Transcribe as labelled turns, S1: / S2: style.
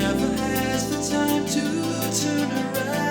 S1: never has the time to turn around.